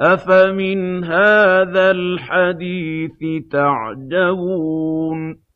أَفَمِنْ هَٰذَا الْحَدِيثِ تَعْجَبُونَ